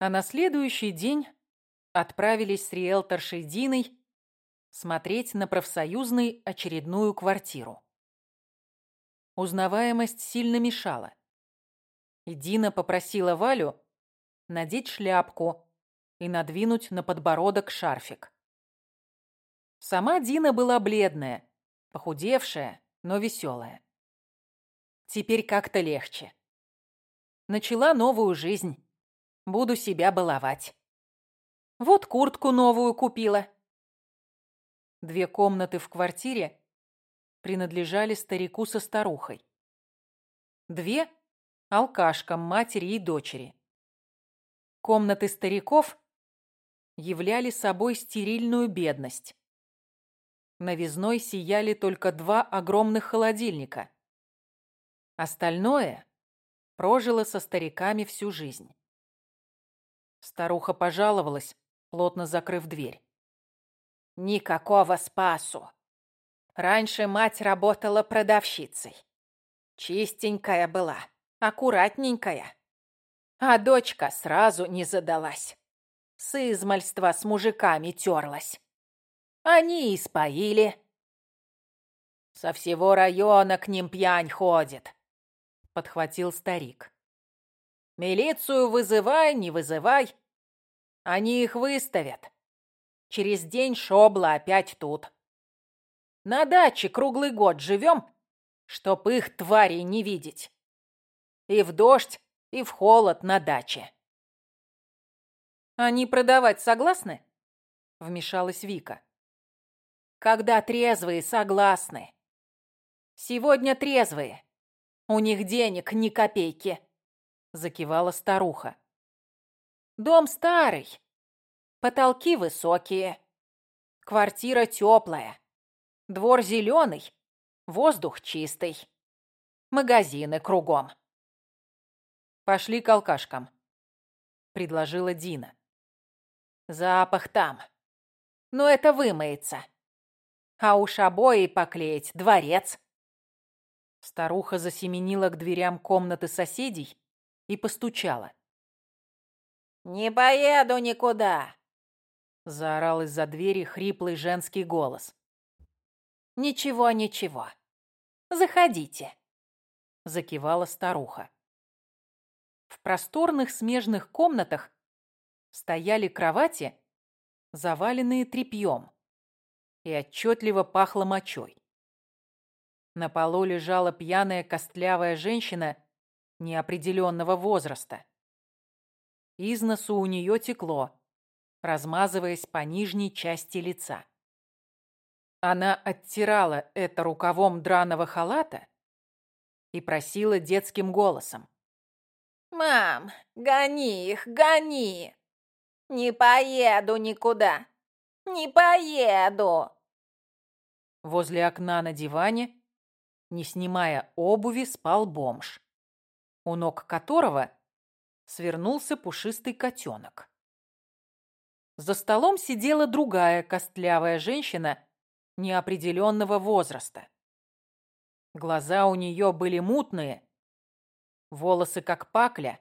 А на следующий день отправились с риэлторшей Диной смотреть на профсоюзной очередную квартиру. Узнаваемость сильно мешала. И Дина попросила Валю надеть шляпку и надвинуть на подбородок шарфик. Сама Дина была бледная, похудевшая, но веселая. Теперь как-то легче. Начала новую жизнь. Буду себя баловать. Вот куртку новую купила. Две комнаты в квартире принадлежали старику со старухой. Две – алкашкам, матери и дочери. Комнаты стариков являли собой стерильную бедность. Новизной сияли только два огромных холодильника. Остальное прожило со стариками всю жизнь. Старуха пожаловалась, плотно закрыв дверь. Никакого спасу. Раньше мать работала продавщицей. Чистенькая была, аккуратненькая. А дочка сразу не задалась. С измальства с мужиками терлась. Они и споили. Со всего района к ним пьянь ходит, подхватил старик. Милицию вызывай, не вызывай. Они их выставят. Через день шобла опять тут. На даче круглый год живем, чтоб их тварей не видеть. И в дождь, и в холод на даче. Они продавать согласны? Вмешалась Вика. Когда трезвые согласны. Сегодня трезвые. У них денег ни копейки. Закивала старуха. Дом старый, Потолки высокие. Квартира теплая. Двор зеленый. Воздух чистый. Магазины кругом. Пошли к алкашкам, предложила Дина. Запах там. Но это вымоется. А уж обои поклеить дворец. Старуха засеменила к дверям комнаты соседей и постучала. «Не поеду никуда!» Заорал из-за двери хриплый женский голос. «Ничего, ничего. Заходите», — закивала старуха. В просторных смежных комнатах стояли кровати, заваленные тряпьем, и отчетливо пахло мочой. На полу лежала пьяная костлявая женщина неопределенного возраста. Из носу у нее текло, размазываясь по нижней части лица. Она оттирала это рукавом драного халата и просила детским голосом. «Мам, гони их, гони! Не поеду никуда! Не поеду!» Возле окна на диване, не снимая обуви, спал бомж, у ног которого свернулся пушистый котенок. За столом сидела другая костлявая женщина неопределенного возраста. Глаза у нее были мутные, волосы как пакля,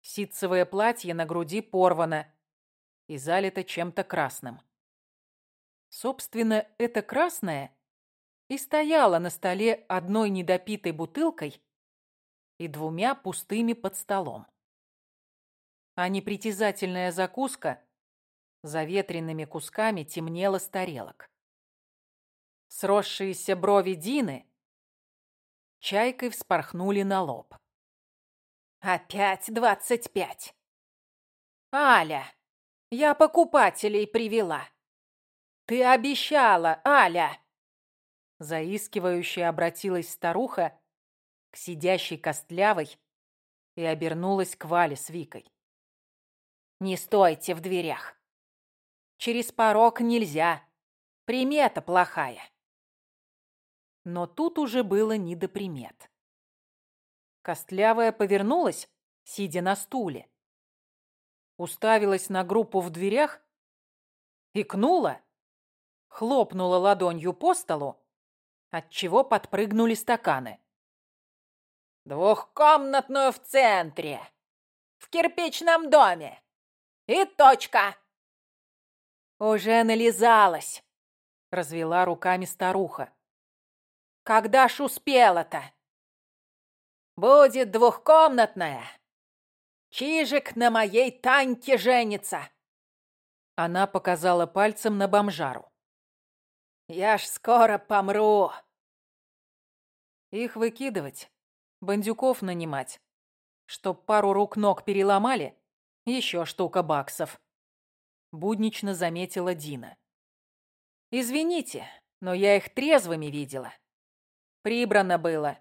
ситцевое платье на груди порвано и залито чем-то красным. Собственно, это красное и стояло на столе одной недопитой бутылкой и двумя пустыми под столом. А непритязательная закуска за ветреными кусками темнело с тарелок. Сросшиеся брови Дины чайкой вспорхнули на лоб. «Опять двадцать пять! Аля, я покупателей привела! Ты обещала, Аля!» Заискивающе обратилась старуха к сидящей костлявой и обернулась к Вале с Викой. «Не стойте в дверях! Через порог нельзя. Примета плохая. Но тут уже было не до примет. Костлявая повернулась, сидя на стуле. Уставилась на группу в дверях, икнула, хлопнула ладонью по столу, отчего подпрыгнули стаканы. «Двухкомнатную в центре! В кирпичном доме. И точка. Уже нализалась, развела руками старуха. Когда ж успела-то? Будет двухкомнатная. Чижик на моей Таньке женится. Она показала пальцем на бомжару. Я ж скоро помру. Их выкидывать, бандюков нанимать. Чтоб пару рук-ног переломали, еще штука баксов. Буднично заметила Дина. Извините, но я их трезвыми видела. Прибрано было.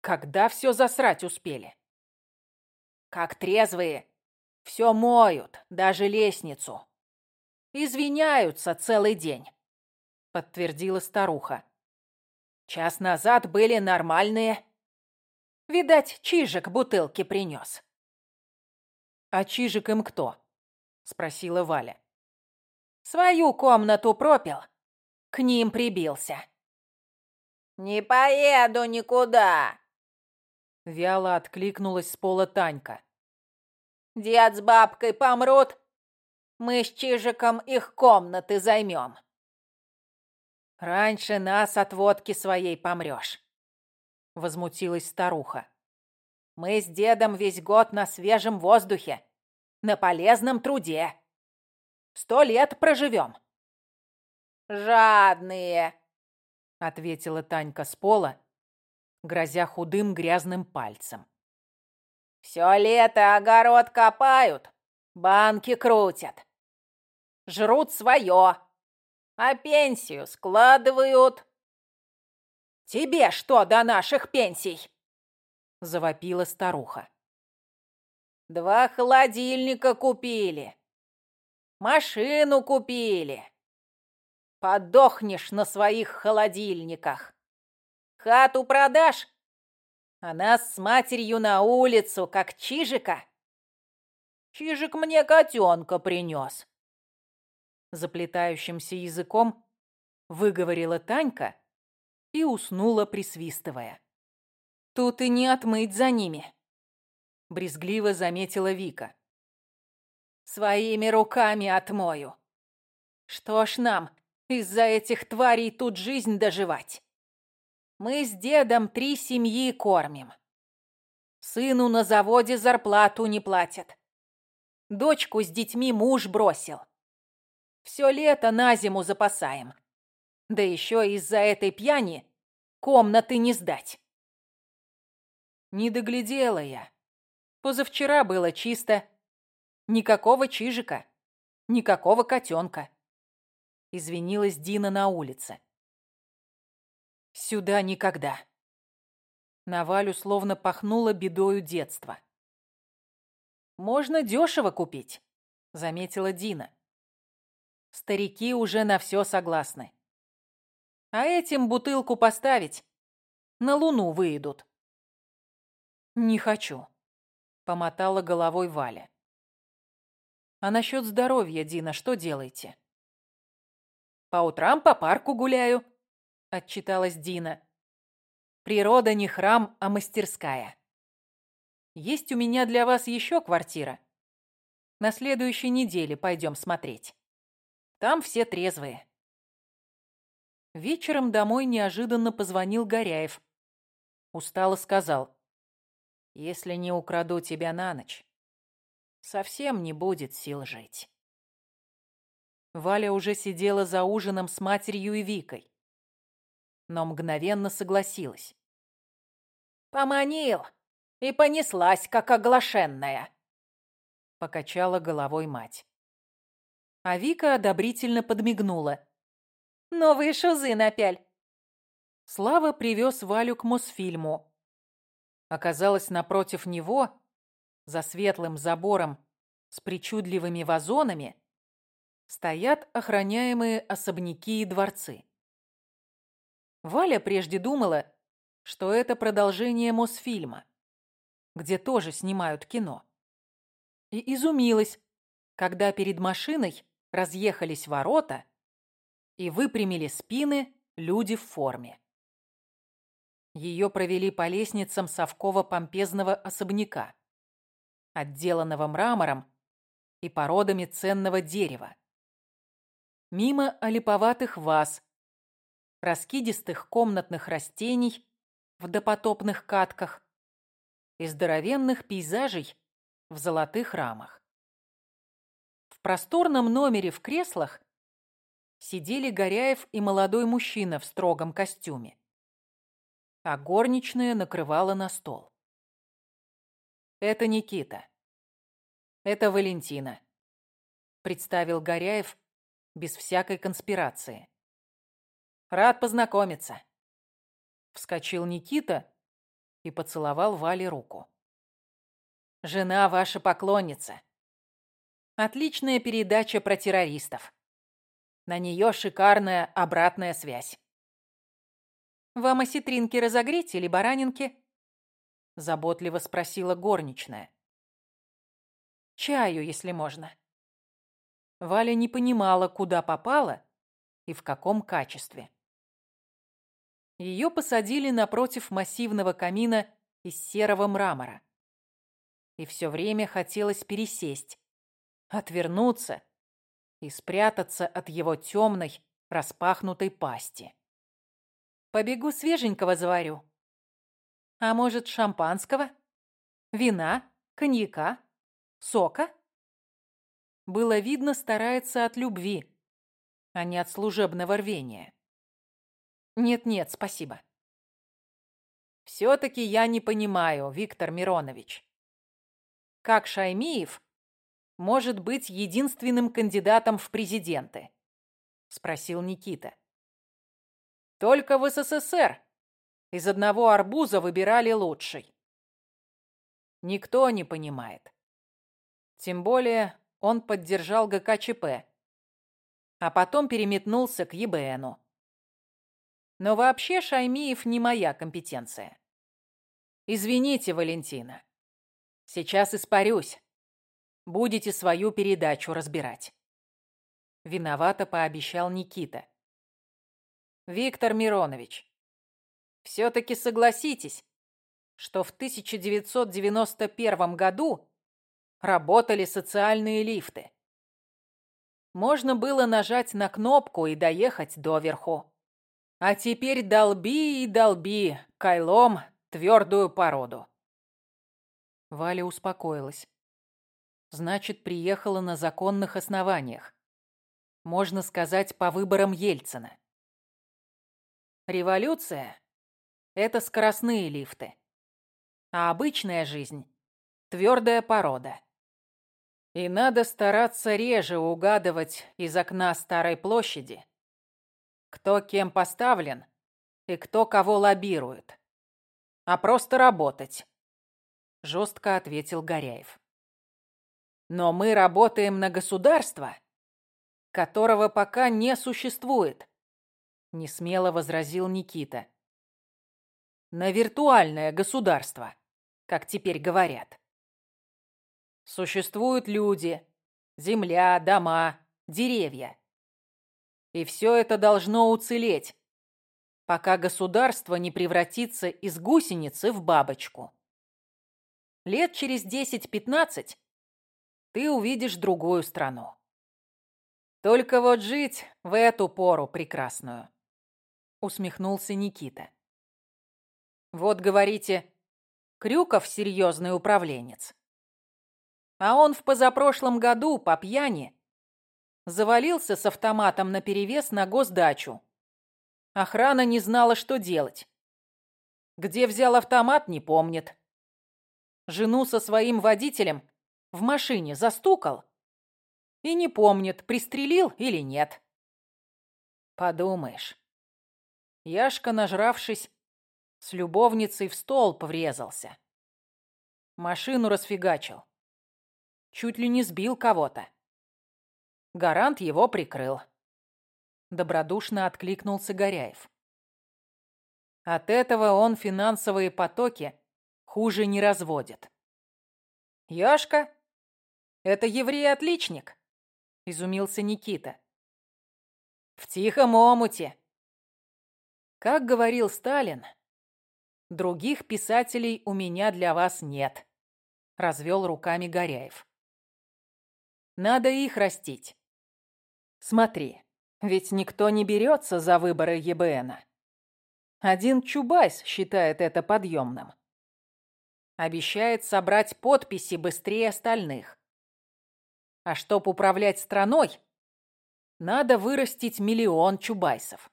Когда все засрать успели? Как трезвые, все моют, даже лестницу. Извиняются целый день, подтвердила старуха. Час назад были нормальные. Видать, Чижик бутылки принес. А Чижик им кто? Спросила Валя. Свою комнату пропил. К ним прибился. «Не поеду никуда!» Вяло откликнулась с пола Танька. «Дед с бабкой помрут, мы с Чижиком их комнаты займем». «Раньше нас от водки своей помрешь», — возмутилась старуха. «Мы с дедом весь год на свежем воздухе, на полезном труде. Сто лет проживем». «Жадные», — ответила Танька с пола, грозя худым грязным пальцем. «Все лето огород копают, банки крутят, жрут свое, а пенсию складывают». «Тебе что до наших пенсий?» — завопила старуха. «Два холодильника купили, машину купили, Подохнешь на своих холодильниках. Хату продашь, а нас с матерью на улицу, как Чижика. Чижик мне котенка принес. Заплетающимся языком выговорила Танька и уснула, присвистывая. Тут и не отмыть за ними, брезгливо заметила Вика. Своими руками отмою. Что ж нам, из-за этих тварей тут жизнь доживать. Мы с дедом три семьи кормим. Сыну на заводе зарплату не платят. Дочку с детьми муж бросил. Все лето на зиму запасаем. Да еще из-за этой пьяни комнаты не сдать. Не доглядела я. Позавчера было чисто. Никакого чижика, никакого котенка. Извинилась Дина на улице. Сюда никогда. На Валю словно пахнуло бедою детства. «Можно дешево купить», — заметила Дина. «Старики уже на все согласны. А этим бутылку поставить, на луну выйдут». «Не хочу», — помотала головой Валя. «А насчет здоровья, Дина, что делаете?» По утрам по парку гуляю», — отчиталась Дина. «Природа не храм, а мастерская. Есть у меня для вас еще квартира. На следующей неделе пойдем смотреть. Там все трезвые». Вечером домой неожиданно позвонил Горяев. Устало сказал. «Если не украду тебя на ночь, совсем не будет сил жить». Валя уже сидела за ужином с матерью и Викой. Но мгновенно согласилась. «Поманил и понеслась, как оглашенная», — покачала головой мать. А Вика одобрительно подмигнула. «Новые шузы напяль». Слава привез Валю к Мосфильму. Оказалось, напротив него, за светлым забором с причудливыми вазонами, стоят охраняемые особняки и дворцы. Валя прежде думала, что это продолжение Мосфильма, где тоже снимают кино. И изумилась, когда перед машиной разъехались ворота и выпрямили спины люди в форме. Ее провели по лестницам совково-помпезного особняка. отделанного мрамором и породами ценного дерева. Мимо олиповатых ваз, раскидистых комнатных растений в допотопных катках и здоровенных пейзажей в золотых рамах. В просторном номере в креслах сидели Горяев и молодой мужчина в строгом костюме. А горничная накрывала на стол. «Это Никита. Это Валентина», — представил Горяев без всякой конспирации. «Рад познакомиться». Вскочил Никита и поцеловал Вале руку. «Жена ваша поклонница. Отличная передача про террористов. На нее шикарная обратная связь. «Вам осетринки разогреть или баранинки?» Заботливо спросила горничная. «Чаю, если можно». Валя не понимала, куда попала и в каком качестве. Ее посадили напротив массивного камина из серого мрамора. И все время хотелось пересесть, отвернуться и спрятаться от его темной, распахнутой пасти. Побегу свеженького заварю. А может, шампанского? Вина? Коньяка? Сока? Было видно, старается от любви, а не от служебного рвения. Нет-нет, спасибо. Все-таки я не понимаю, Виктор Миронович. Как Шаймиев может быть единственным кандидатом в президенты? Спросил Никита. Только в СССР из одного арбуза выбирали лучший. Никто не понимает. Тем более он поддержал ГКЧП, а потом переметнулся к ЕБНу. Но вообще Шаймиев не моя компетенция. Извините, Валентина. Сейчас испарюсь будете свою передачу разбирать. Виновато пообещал Никита. Виктор Миронович, все-таки согласитесь, что в 1991 году работали социальные лифты. Можно было нажать на кнопку и доехать доверху. А теперь долби и долби кайлом твердую породу. Валя успокоилась. Значит, приехала на законных основаниях. Можно сказать, по выборам Ельцина. Революция – это скоростные лифты. А обычная жизнь – твердая порода. И надо стараться реже угадывать из окна Старой площади, кто кем поставлен и кто кого лоббирует. А просто работать, жестко ответил Горяев. Но мы работаем на государство, которого пока не существует, несмело возразил Никита. На виртуальное государство, как теперь говорят. Существуют люди, земля, дома, деревья. И все это должно уцелеть, пока государство не превратится из гусеницы в бабочку. Лет через 10-15 ты увидишь другую страну. Только вот жить в эту пору прекрасную, усмехнулся Никита. Вот говорите, Крюков серьезный управленец. А он в позапрошлом году по пьяни завалился с автоматом наперевес на госдачу. Охрана не знала, что делать. Где взял автомат, не помнит. Жену со своим водителем в машине застукал и не помнит, пристрелил или нет. Подумаешь. Яшка, нажравшись, с любовницей в стол поврезался. Машину расфигачил. Чуть ли не сбил кого-то. Гарант его прикрыл. Добродушно откликнулся Горяев. От этого он финансовые потоки хуже не разводит. Яшка «Это еврей-отличник», — изумился Никита. «В тихом омуте». Как говорил Сталин, других писателей у меня для вас нет. развел руками Горяев. Надо их растить. Смотри, ведь никто не берется за выборы ЕБНа. Один Чубайс считает это подъемным. Обещает собрать подписи быстрее остальных. А чтоб управлять страной, надо вырастить миллион Чубайсов.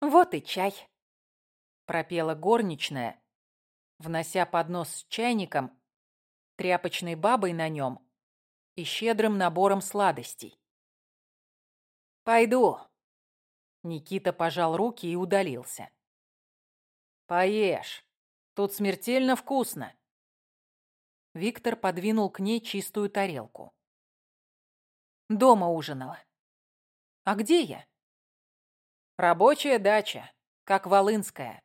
Вот и чай, пропела горничная, внося поднос с чайником, тряпочной бабой на нем и щедрым набором сладостей. «Пойду». Никита пожал руки и удалился. «Поешь. Тут смертельно вкусно». Виктор подвинул к ней чистую тарелку. «Дома ужинала». «А где я?» «Рабочая дача, как Волынская».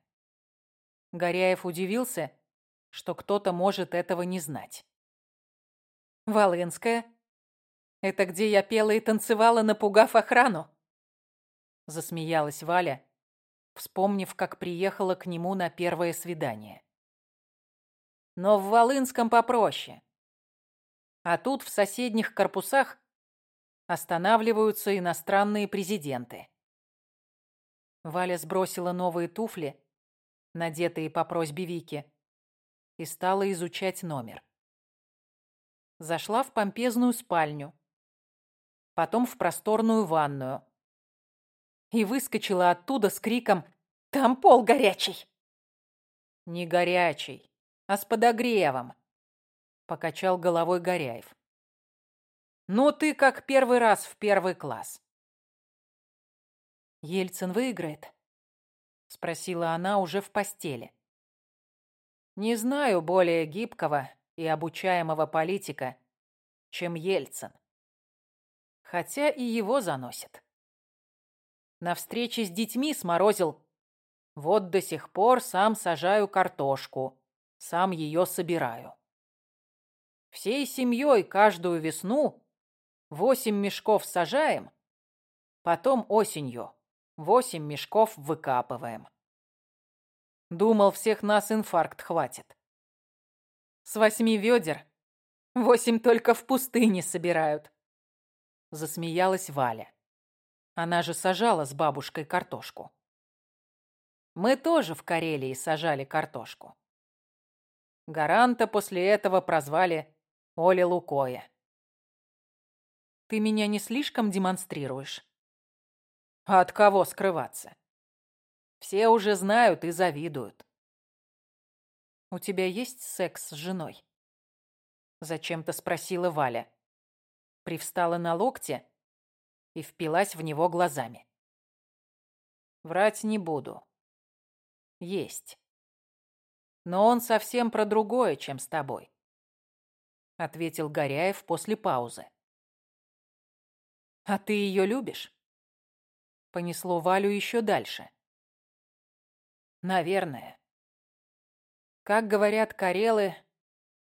Горяев удивился, что кто-то может этого не знать. Волынская? Это где я пела и танцевала, напугав охрану? Засмеялась Валя, вспомнив, как приехала к нему на первое свидание. Но в Волынском попроще. А тут в соседних корпусах останавливаются иностранные президенты. Валя сбросила новые туфли, надетые по просьбе Вики, и стала изучать номер зашла в помпезную спальню, потом в просторную ванную и выскочила оттуда с криком «Там пол горячий!» «Не горячий, а с подогревом», — покачал головой Горяев. «Ну ты как первый раз в первый класс». «Ельцин выиграет?» — спросила она уже в постели. «Не знаю более гибкого и обучаемого политика, чем Ельцин. Хотя и его заносит. На встрече с детьми сморозил «Вот до сих пор сам сажаю картошку, сам ее собираю». Всей семьей каждую весну восемь мешков сажаем, потом осенью восемь мешков выкапываем. Думал, всех нас инфаркт хватит. С восьми ведер восемь только в пустыне собирают. Засмеялась Валя. Она же сажала с бабушкой картошку. Мы тоже в Карелии сажали картошку. Гаранта после этого прозвали Оля Лукоя. Ты меня не слишком демонстрируешь? А от кого скрываться? Все уже знают и завидуют. «У тебя есть секс с женой?» Зачем-то спросила Валя. Привстала на локте и впилась в него глазами. Врать не буду. Есть. Но он совсем про другое, чем с тобой. Ответил Горяев после паузы. А ты ее любишь? Понесло Валю еще дальше. Наверное как говорят карелы,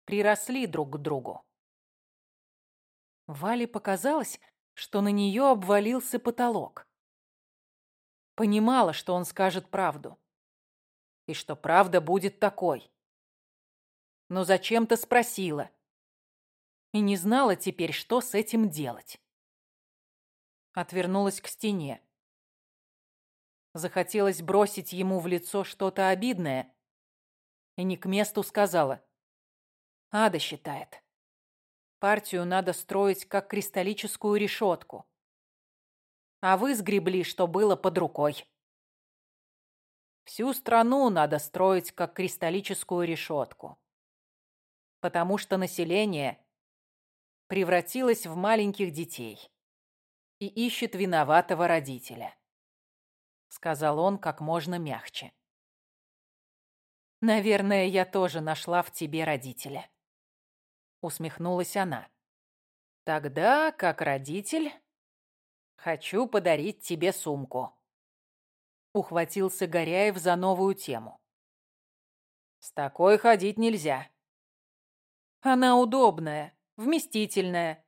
приросли друг к другу. Вале показалось, что на нее обвалился потолок. Понимала, что он скажет правду. И что правда будет такой. Но зачем-то спросила. И не знала теперь, что с этим делать. Отвернулась к стене. Захотелось бросить ему в лицо что-то обидное, и не к месту сказала. Ада считает. Партию надо строить как кристаллическую решетку. А вы сгребли, что было под рукой. Всю страну надо строить как кристаллическую решетку. Потому что население превратилось в маленьких детей и ищет виноватого родителя. Сказал он как можно мягче. Наверное, я тоже нашла в тебе родителя. Усмехнулась она. Тогда, как родитель, хочу подарить тебе сумку. Ухватился Горяев за новую тему. С такой ходить нельзя. Она удобная, вместительная.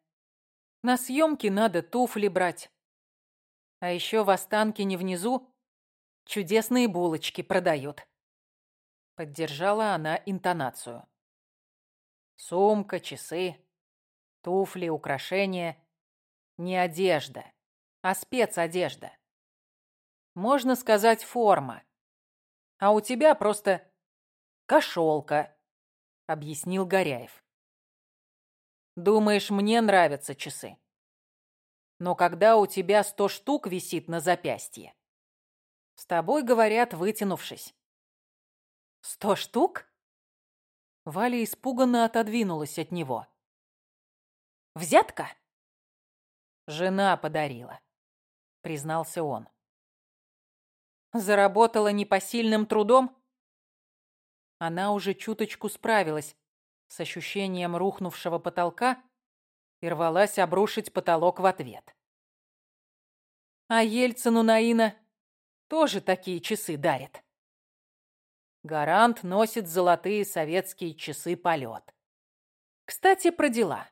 На съемки надо туфли брать. А еще в Останкине внизу чудесные булочки продают. Поддержала она интонацию. Сумка, часы, туфли, украшения. Не одежда, а спецодежда. Можно сказать, форма. А у тебя просто кошелка, объяснил Горяев. Думаешь, мне нравятся часы? Но когда у тебя сто штук висит на запястье, с тобой говорят, вытянувшись. Сто штук? Валя испуганно отодвинулась от него. Взятка? Жена подарила, признался он. Заработала непосильным трудом? Она уже чуточку справилась с ощущением рухнувшего потолка и рвалась обрушить потолок в ответ. А Ельцину Наина тоже такие часы дарит. Гарант носит золотые советские часы полет. Кстати, про дела.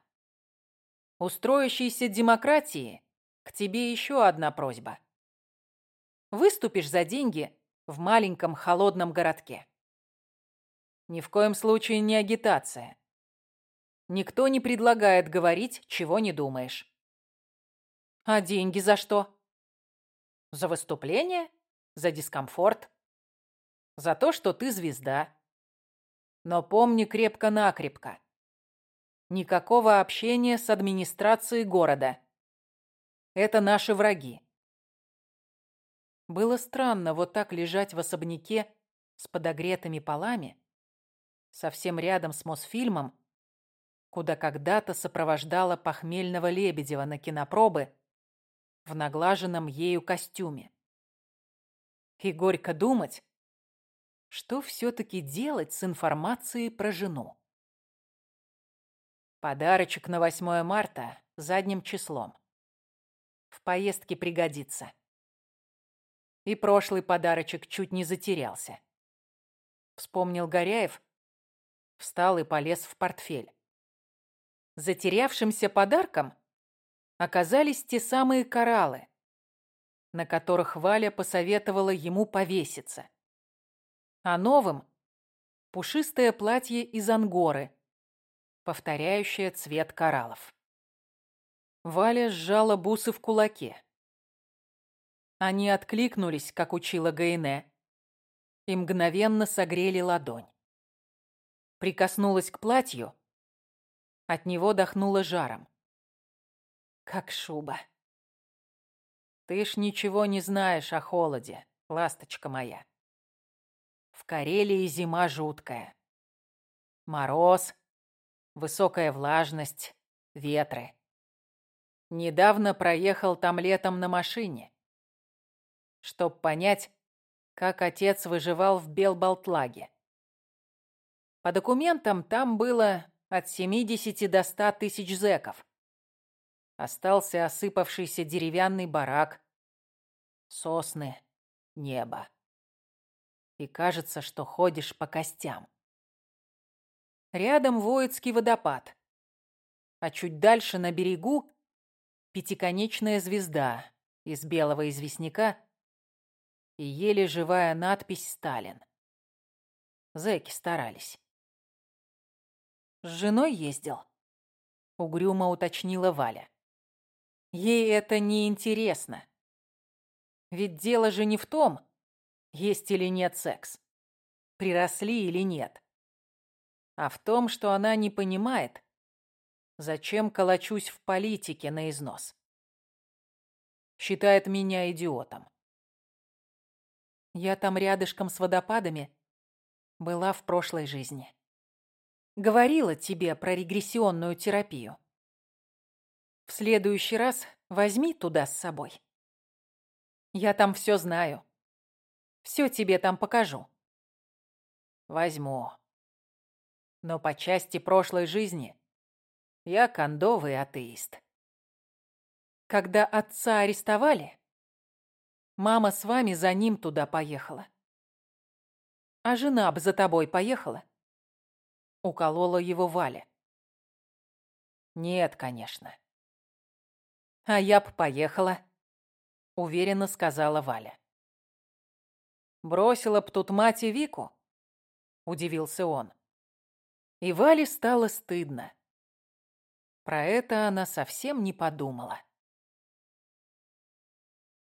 У строящейся демократии к тебе еще одна просьба. Выступишь за деньги в маленьком холодном городке. Ни в коем случае не агитация. Никто не предлагает говорить, чего не думаешь. А деньги за что? За выступление? За дискомфорт? За то, что ты звезда. Но помни крепко-накрепко. Никакого общения с администрацией города. Это наши враги. Было странно вот так лежать в особняке с подогретыми полами, совсем рядом с Мосфильмом, куда когда-то сопровождала похмельного Лебедева на кинопробы в наглаженном ею костюме. И горько думать, что все-таки делать с информацией про жену. Подарочек на 8 марта задним числом. В поездке пригодится. И прошлый подарочек чуть не затерялся. Вспомнил Горяев, встал и полез в портфель. Затерявшимся подарком оказались те самые кораллы, на которых Валя посоветовала ему повеситься. А новым – пушистое платье из ангоры, повторяющее цвет кораллов. Валя сжала бусы в кулаке. Они откликнулись, как учила Гайне, и мгновенно согрели ладонь. Прикоснулась к платью, от него дохнуло жаром. Как шуба. Ты ж ничего не знаешь о холоде, ласточка моя. В Карелии зима жуткая. Мороз, высокая влажность, ветры. Недавно проехал там летом на машине. Чтоб понять, как отец выживал в Белбалтлаге. По документам там было от 70 до 100 тысяч зэков. Остался осыпавшийся деревянный барак, сосны, небо. И кажется, что ходишь по костям. Рядом Воицкий водопад, а чуть дальше на берегу пятиконечная звезда из белого известняка и еле живая надпись «Сталин». Зэки старались. С женой ездил? Угрюмо уточнила Валя. Ей это не интересно. Ведь дело же не в том, есть или нет секс, приросли или нет, а в том, что она не понимает, зачем колочусь в политике на износ. Считает меня идиотом. Я там рядышком с водопадами была в прошлой жизни. Говорила тебе про регрессионную терапию. В следующий раз возьми туда с собой. Я там все знаю. Все тебе там покажу. Возьму. Но по части прошлой жизни я кондовый атеист. Когда отца арестовали, мама с вами за ним туда поехала. А жена бы за тобой поехала? Уколола его Валя. Нет, конечно. «А я б поехала», — уверенно сказала Валя. «Бросила б тут мать и Вику?» — удивился он. И Вале стало стыдно. Про это она совсем не подумала.